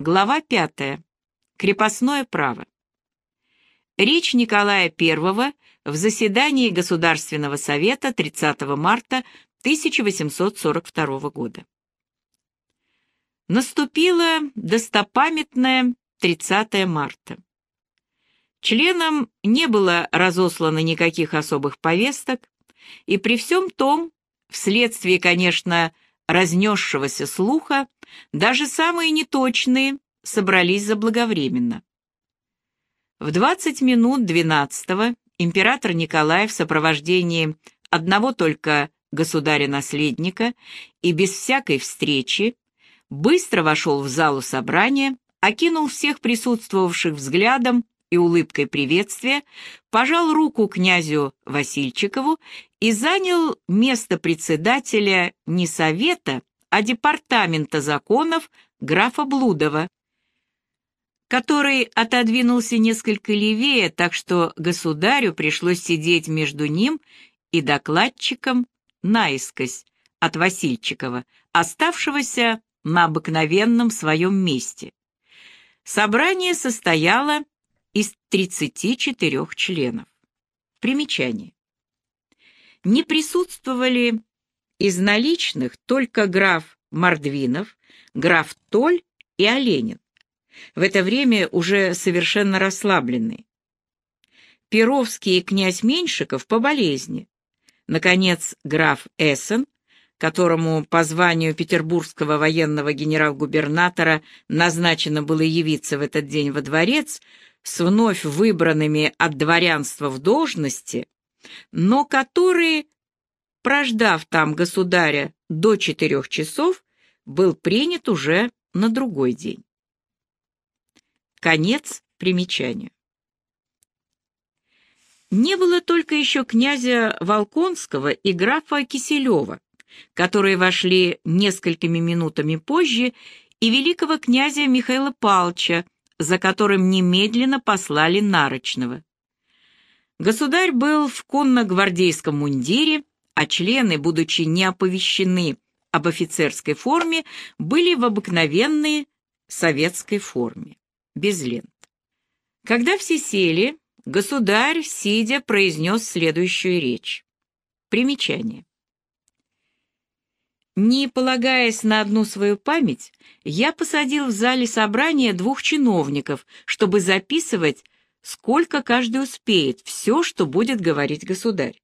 Глава 5. Крепостное право. Речь Николая I в заседании Государственного совета 30 марта 1842 года. Наступило достопамятное 30 марта. Членам не было разослано никаких особых повесток, и при всем том, вследствие, конечно, разнесшегося слуха, даже самые неточные собрались заблаговременно. В 20 минут 12 император Николай в сопровождении одного только государя-наследника и без всякой встречи быстро вошел в залу собрания, окинул всех присутствовавших взглядом и улыбкой приветствия, пожал руку князю Васильчикову и занял место председателя не совета, а департамента законов графа Блудова, который отодвинулся несколько левее, так что государю пришлось сидеть между ним и докладчиком наискось от Васильчикова, оставшегося на обыкновенном своем месте. Собрание состояло из 34 членов. Примечание. Не присутствовали из наличных только граф Мордвинов, граф Толь и Оленин, в это время уже совершенно расслабленные. Перовский и князь Меньшиков по болезни. Наконец, граф Эссен, которому по званию петербургского военного генерал-губернатора назначено было явиться в этот день во дворец, с вновь выбранными от дворянства в должности, но который, прождав там государя до четырех часов, был принят уже на другой день. Конец примечания. Не было только еще князя Волконского и графа Киселева, которые вошли несколькими минутами позже, и великого князя Михаила Палча, за которым немедленно послали Нарочного. Государь был в конно-гвардейском мундире, а члены, будучи не оповещены об офицерской форме, были в обыкновенной советской форме, без лент. Когда все сели, государь, сидя, произнес следующую речь. Примечание. Не полагаясь на одну свою память, я посадил в зале собрания двух чиновников, чтобы записывать, сколько каждый успеет, все, что будет говорить государь.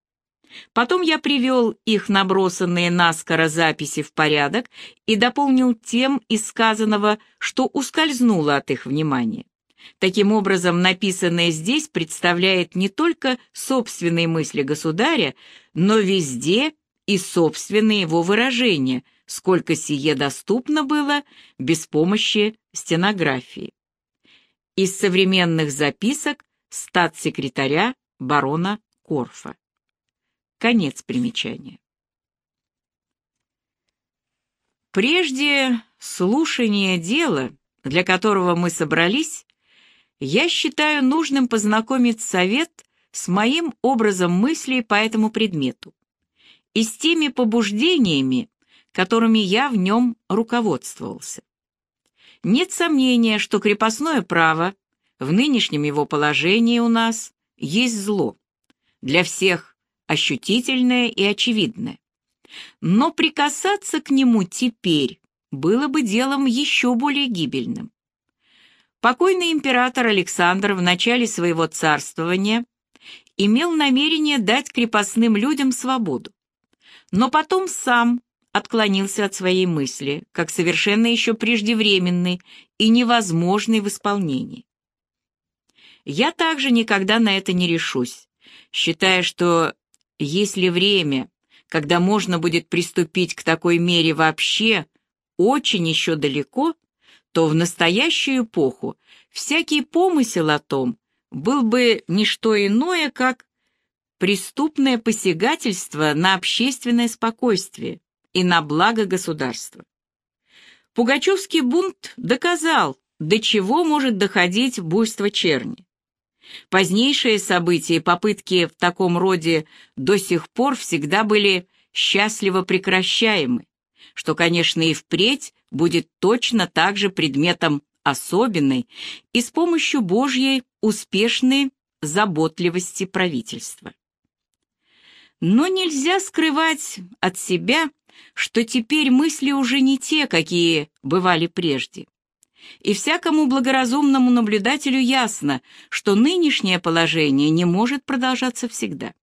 Потом я привел их набросанные наскоро записи в порядок и дополнил тем из сказанного, что ускользнуло от их внимания. Таким образом, написанное здесь представляет не только собственные мысли государя, но везде и собственные его выражения, сколько сие доступно было без помощи стенографии. Из современных записок статс-секретаря барона Корфа. Конец примечания. Прежде слушания дела, для которого мы собрались, я считаю нужным познакомить совет с моим образом мыслей по этому предмету и с теми побуждениями, которыми я в нем руководствовался. Нет сомнения, что крепостное право в нынешнем его положении у нас есть зло, для всех ощутительное и очевидное. Но прикасаться к нему теперь было бы делом еще более гибельным. Покойный император Александр в начале своего царствования имел намерение дать крепостным людям свободу но потом сам отклонился от своей мысли, как совершенно еще преждевременный и невозможный в исполнении. Я также никогда на это не решусь, считая, что если время, когда можно будет приступить к такой мере вообще, очень еще далеко, то в настоящую эпоху всякий помысел о том был бы не что иное, как преступное посягательство на общественное спокойствие и на благо государства. Пугачевский бунт доказал, до чего может доходить буйство черни. Позднейшие события и попытки в таком роде до сих пор всегда были счастливо прекращаемы, что, конечно, и впредь будет точно так же предметом особенной и с помощью Божьей успешной заботливости правительства. Но нельзя скрывать от себя, что теперь мысли уже не те, какие бывали прежде. И всякому благоразумному наблюдателю ясно, что нынешнее положение не может продолжаться всегда.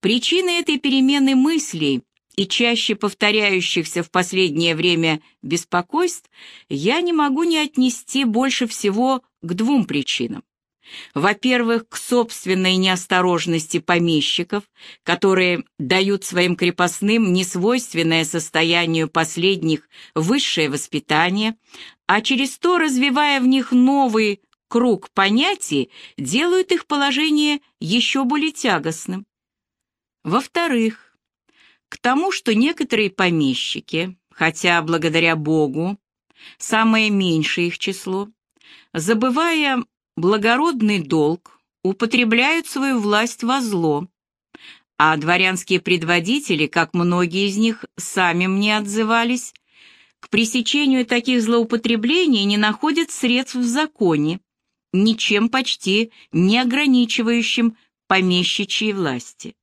Причины этой перемены мыслей и чаще повторяющихся в последнее время беспокойств я не могу не отнести больше всего к двум причинам. Во-первых, к собственной неосторожности помещиков, которые дают своим крепостным несвойственное состоянию последних высшее воспитание, а через то, развивая в них новый круг понятий, делают их положение еще более тягостным. Во-вторых, к тому, что некоторые помещики, хотя благодаря Богу, самое меньшее их число, забывая благородный долг, употребляют свою власть во зло, а дворянские предводители, как многие из них сами мне отзывались, к пресечению таких злоупотреблений не находят средств в законе, ничем почти не ограничивающим помещичьей власти.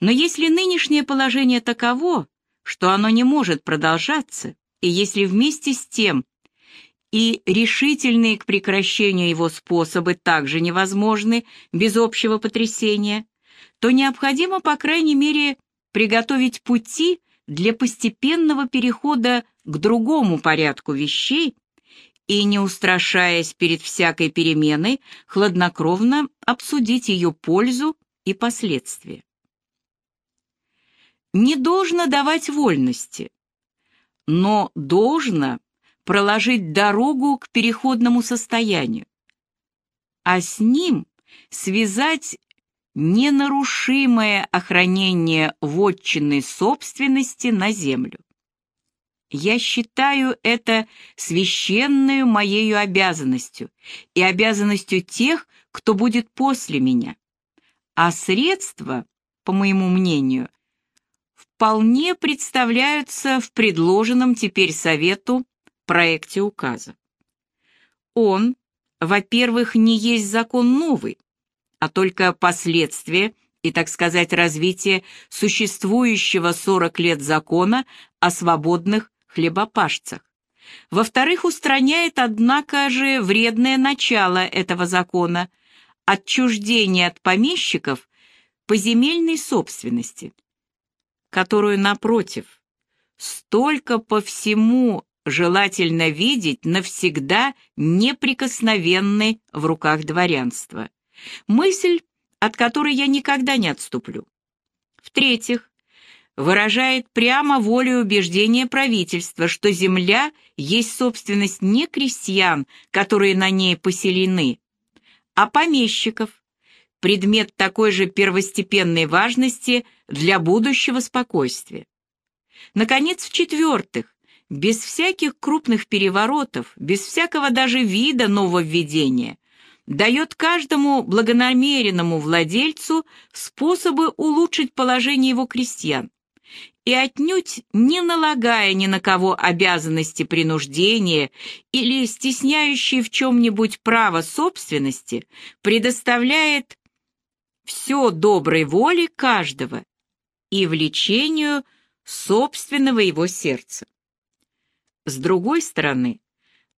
Но если нынешнее положение таково, что оно не может продолжаться, и если вместе с тем и решительные к прекращению его способы также невозможны без общего потрясения, то необходимо, по крайней мере, приготовить пути для постепенного перехода к другому порядку вещей и, не устрашаясь перед всякой переменой, хладнокровно обсудить ее пользу и последствия. Не должно давать вольности, но должно проложить дорогу к переходному состоянию, а с ним связать ненарушимое охранение вотчинной собственности на землю. Я считаю это священную моею обязанностью и обязанностью тех, кто будет после меня. А средства, по моему мнению, вполне представляются в предложенном теперь Совету проекте указа. Он, во-первых, не есть закон новый, а только последствия и, так сказать, развитие существующего 40 лет закона о свободных хлебопашцах. Во-вторых, устраняет, однако же, вредное начало этого закона – отчуждение от помещиков поземельной собственности, которую, напротив, столько по всему желательно видеть навсегда неприкосновенной в руках дворянства. Мысль, от которой я никогда не отступлю. В-третьих, выражает прямо волю и убеждение правительства, что земля есть собственность не крестьян, которые на ней поселены, а помещиков, предмет такой же первостепенной важности для будущего спокойствия. Наконец, в-четвертых, без всяких крупных переворотов, без всякого даже вида нововведения, дает каждому благонамеренному владельцу способы улучшить положение его крестьян и отнюдь не налагая ни на кого обязанности принуждения или стесняющие в чем-нибудь право собственности, предоставляет все доброй воле каждого и влечению собственного его сердца. С другой стороны,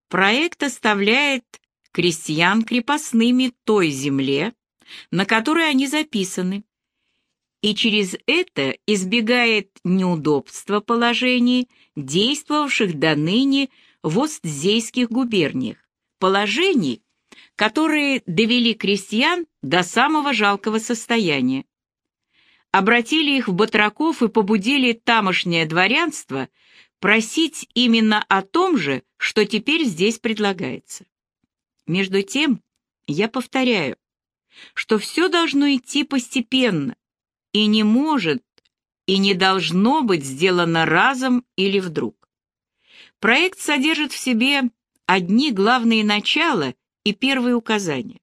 проект оставляет крестьян крепостными той земле, на которой они записаны, и через это избегает неудобства положений, действовавших до ныне в Остзейских губерниях, положений, которые довели крестьян до самого жалкого состояния. Обратили их в батраков и побудили тамошнее дворянство просить именно о том же, что теперь здесь предлагается. Между тем, я повторяю, что все должно идти постепенно и не может и не должно быть сделано разом или вдруг. Проект содержит в себе одни главные начала и первые указания.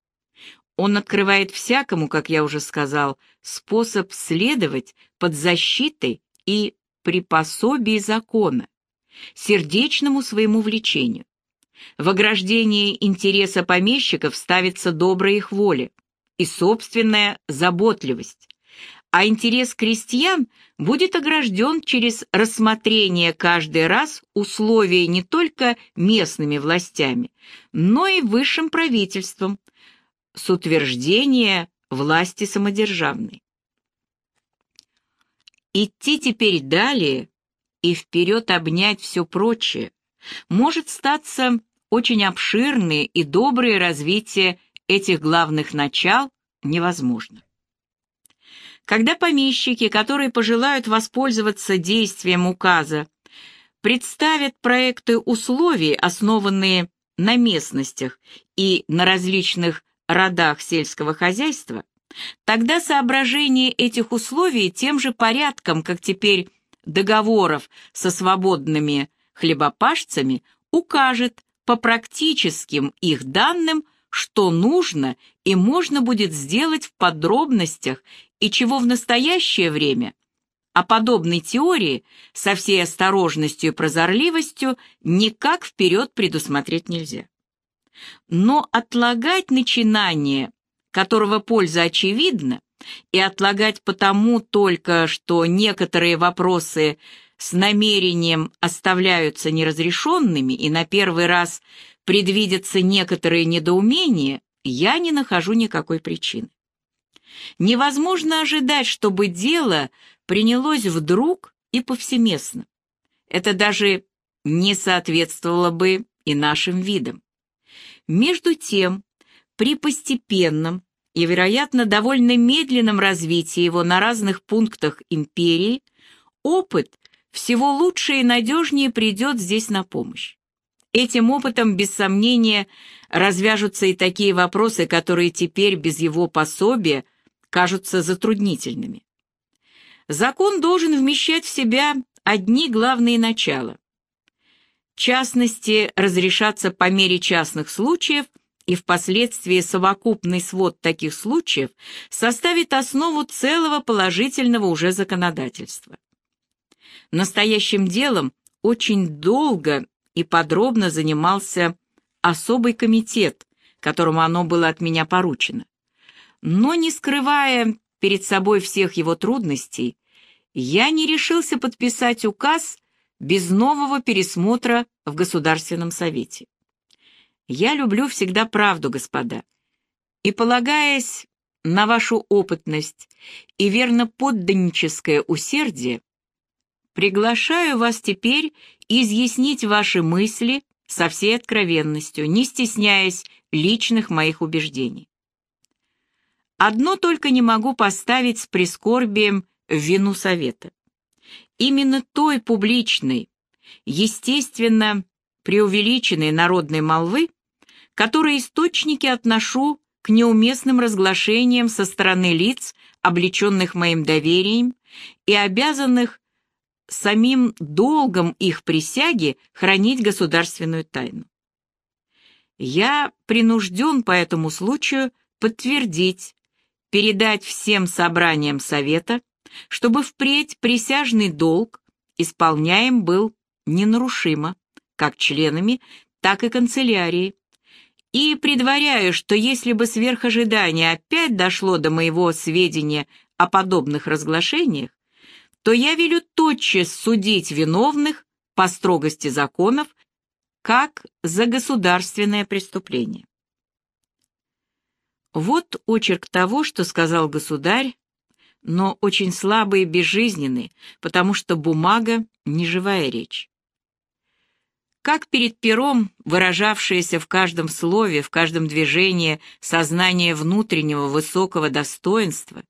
Он открывает всякому, как я уже сказал, способ следовать под защитой и при пособии закона, сердечному своему влечению. В ограждение интереса помещиков ставится добрая их воля и собственная заботливость, а интерес крестьян будет огражден через рассмотрение каждый раз условий не только местными властями, но и высшим правительством с утверждения власти самодержавной. Идти теперь далее и вперед обнять все прочее может статься очень обширное и доброе развитие этих главных начал невозможно. Когда помещики, которые пожелают воспользоваться действием указа, представят проекты условий, основанные на местностях и на различных родах сельского хозяйства, тогда соображение этих условий тем же порядком, как теперь договоров со свободными хлебопашцами, укажет по практическим их данным, что нужно и можно будет сделать в подробностях и чего в настоящее время о подобной теории со всей осторожностью и прозорливостью никак вперед предусмотреть нельзя. Но отлагать начинание, которого польза очевидна, и отлагать потому только, что некоторые вопросы с намерением оставляются неразрешенными и на первый раз предвидятся некоторые недоумения, я не нахожу никакой причины. Невозможно ожидать, чтобы дело принялось вдруг и повсеместно. Это даже не соответствовало бы и нашим видам. Между тем, при постепенном и, вероятно, довольно медленном развитии его на разных пунктах империи, опыт всего лучше и надежнее придет здесь на помощь. Этим опытом, без сомнения, развяжутся и такие вопросы, которые теперь без его пособия кажутся затруднительными. Закон должен вмещать в себя одни главные начала. Частности разрешаться по мере частных случаев и впоследствии совокупный свод таких случаев составит основу целого положительного уже законодательства. Настоящим делом очень долго и подробно занимался особый комитет, которому оно было от меня поручено. Но, не скрывая перед собой всех его трудностей, я не решился подписать указ без нового пересмотра в Государственном Совете. Я люблю всегда правду, господа, и, полагаясь на вашу опытность и верно подданническое усердие, Приглашаю вас теперь изъяснить ваши мысли со всей откровенностью, не стесняясь личных моих убеждений. Одно только не могу поставить с прискорбием в вину совета. Именно той публичной, естественно, преувеличенной народной молвы, которой источники отношу к неуместным разглашениям со стороны лиц, облеченных моим доверием и обязанных самим долгом их присяги хранить государственную тайну. Я принужден по этому случаю подтвердить, передать всем собраниям Совета, чтобы впредь присяжный долг исполняем был ненарушимо, как членами, так и канцелярии, и предваряю, что если бы сверх ожидания опять дошло до моего сведения о подобных разглашениях, то я велю тотчас судить виновных по строгости законов, как за государственное преступление. Вот очерк того, что сказал государь, но очень слабый и безжизненный, потому что бумага — не живая речь. Как перед пером, выражавшееся в каждом слове, в каждом движении сознание внутреннего высокого достоинства,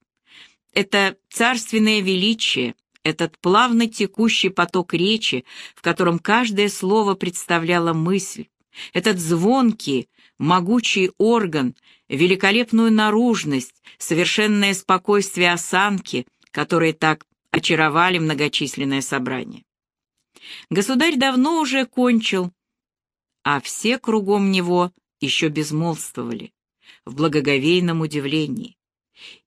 это царственное величие, этот плавно текущий поток речи, в котором каждое слово представляло мысль, этот звонкий, могучий орган, великолепную наружность, совершенное спокойствие осанки, которые так очаровали многочисленное собрание. Государь давно уже кончил, а все кругом него еще безмолвствовали, в благоговейном удивлении.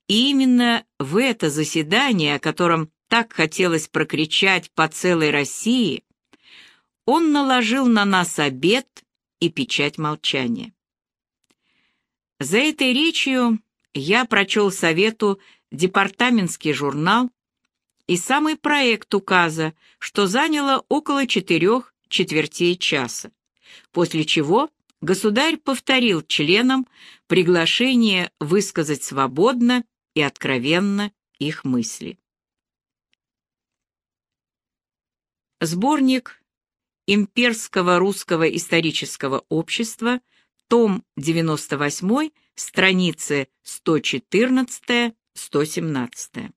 И именно в это заседание, о котором так хотелось прокричать по целой России, он наложил на нас обет и печать молчания. За этой речью я прочел совету департаментский журнал и самый проект указа, что заняло около четырех четвертей часа, после чего государь повторил членам приглашение высказать свободно и откровенно их мысли. Сборник Имперского русского исторического общества, том 98, страницы 114-117.